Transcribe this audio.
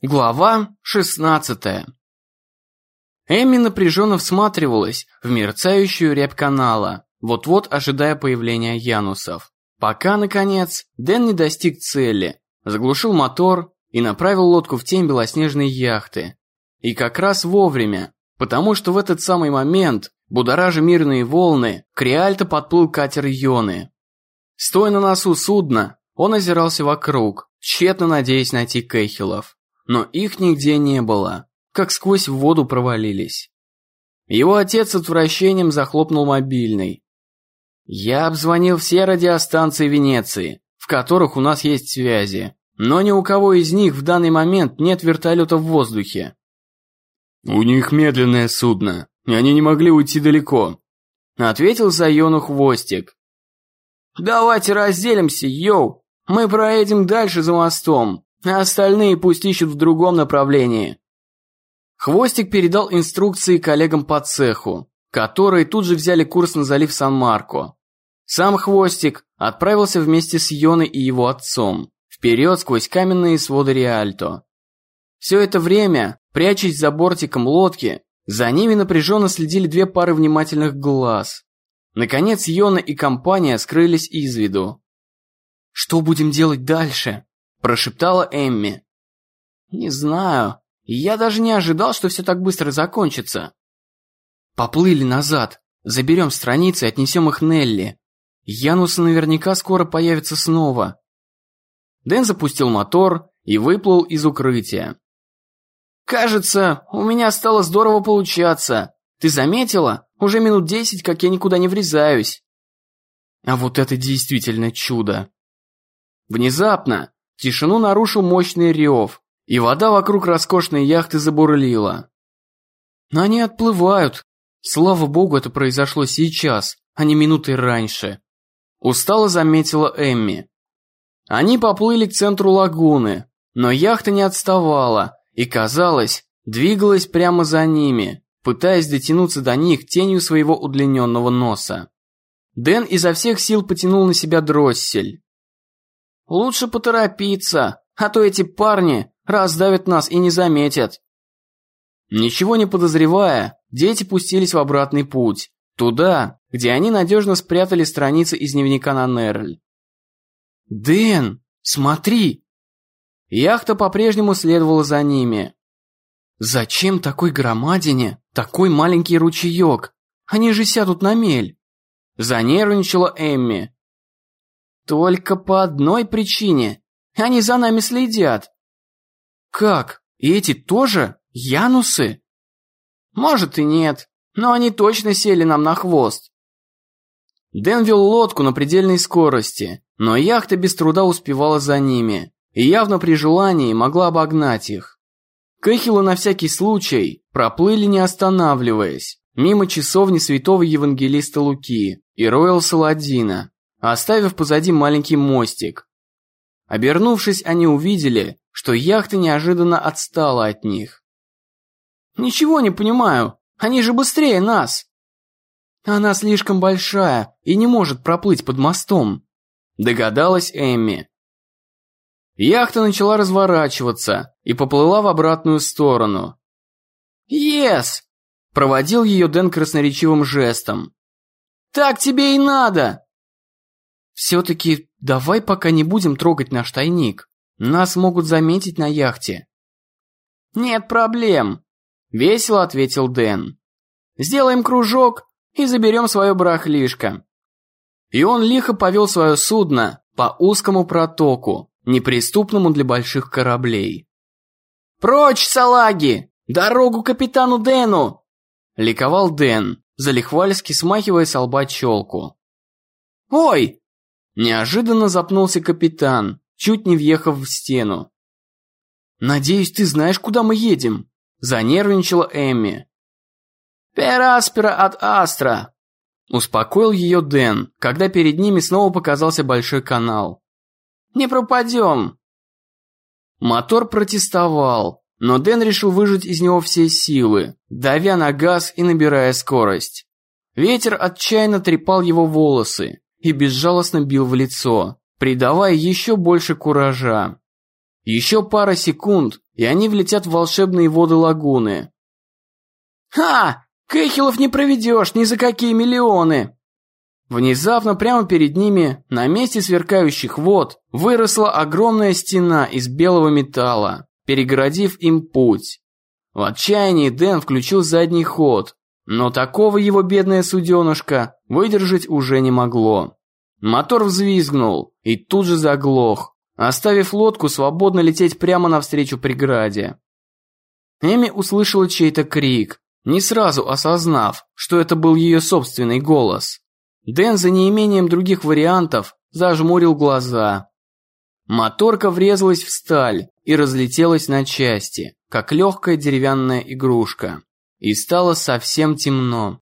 Глава 16 Эми напряженно всматривалась в мерцающую рябь канала, вот-вот ожидая появления Янусов. Пока, наконец, Дэн не достиг цели, заглушил мотор и направил лодку в тень белоснежной яхты. И как раз вовремя, потому что в этот самый момент, будоража мирные волны, к Риальто подплыл катер Йоны. Стоя на носу судна, он озирался вокруг, тщетно надеясь найти Кейхилов но их нигде не было, как сквозь воду провалились. Его отец с отвращением захлопнул мобильный. Я обзвонил все радиостанции Венеции, в которых у нас есть связи, но ни у кого из них в данный момент нет вертолета в воздухе. «У них медленное судно, и они не могли уйти далеко», — ответил Зайону Хвостик. «Давайте разделимся, йоу! Мы проедем дальше за мостом, а остальные пусть ищут в другом направлении. Хвостик передал инструкции коллегам по цеху, которые тут же взяли курс на залив Сан-Марко. Сам Хвостик отправился вместе с Йоной и его отцом, вперед сквозь каменные своды Риальто. Все это время, прячась за бортиком лодки, за ними напряженно следили две пары внимательных глаз. Наконец Йона и компания скрылись из виду. «Что будем делать дальше?» Прошептала Эмми. «Не знаю. Я даже не ожидал, что все так быстро закончится». «Поплыли назад. Заберем страницы и отнесем их Нелли. Янусы наверняка скоро появятся снова». Дэн запустил мотор и выплыл из укрытия. «Кажется, у меня стало здорово получаться. Ты заметила? Уже минут десять, как я никуда не врезаюсь». А вот это действительно чудо. Внезапно Тишину нарушил мощный рев, и вода вокруг роскошной яхты забурлила. Но они отплывают. Слава богу, это произошло сейчас, а не минуты раньше. Устало заметила Эмми. Они поплыли к центру лагуны, но яхта не отставала и, казалось, двигалась прямо за ними, пытаясь дотянуться до них тенью своего удлиненного носа. Дэн изо всех сил потянул на себя дроссель. Лучше поторопиться, а то эти парни раздавят нас и не заметят. Ничего не подозревая, дети пустились в обратный путь, туда, где они надежно спрятали страницы из дневника на Нерль. «Дэн, смотри!» Яхта по-прежнему следовала за ними. «Зачем такой громадине такой маленький ручеек? Они же сядут на мель!» Занервничала Эмми, только по одной причине. Они за нами следят. Как? Эти тоже? Янусы? Может и нет, но они точно сели нам на хвост. Дэн вел лодку на предельной скорости, но яхта без труда успевала за ними и явно при желании могла обогнать их. Кэхилы на всякий случай проплыли не останавливаясь, мимо часовни святого евангелиста Луки и Роял Саладина, оставив позади маленький мостик. Обернувшись, они увидели, что яхта неожиданно отстала от них. «Ничего не понимаю, они же быстрее нас!» «Она слишком большая и не может проплыть под мостом», догадалась Эмми. Яхта начала разворачиваться и поплыла в обратную сторону. «Ес!» – проводил ее Дэн красноречивым жестом. «Так тебе и надо!» Все-таки давай пока не будем трогать наш тайник. Нас могут заметить на яхте. Нет проблем, весело ответил Дэн. Сделаем кружок и заберем свое барахлишко. И он лихо повел свое судно по узкому протоку, неприступному для больших кораблей. «Прочь, салаги! Дорогу капитану Дэну!» Ликовал Дэн, залихвальски смахивая с лба челку. «Ой, Неожиданно запнулся капитан, чуть не въехав в стену. «Надеюсь, ты знаешь, куда мы едем?» Занервничала Эмми. «Пераспера от Астра!» Успокоил ее Дэн, когда перед ними снова показался большой канал. «Не пропадем!» Мотор протестовал, но Дэн решил выжать из него все силы, давя на газ и набирая скорость. Ветер отчаянно трепал его волосы, и безжалостно бил в лицо, придавая еще больше куража. Еще пара секунд, и они влетят в волшебные воды лагуны. «Ха! Кэхилов не проведешь ни за какие миллионы!» Внезапно прямо перед ними, на месте сверкающих вод, выросла огромная стена из белого металла, перегородив им путь. В отчаянии Дэн включил задний ход, но такого его бедное суденышко выдержать уже не могло. Мотор взвизгнул и тут же заглох, оставив лодку свободно лететь прямо навстречу преграде. Эми услышала чей-то крик, не сразу осознав, что это был ее собственный голос. Дэн за неимением других вариантов зажмурил глаза. Моторка врезалась в сталь и разлетелась на части, как легкая деревянная игрушка. И стало совсем темно.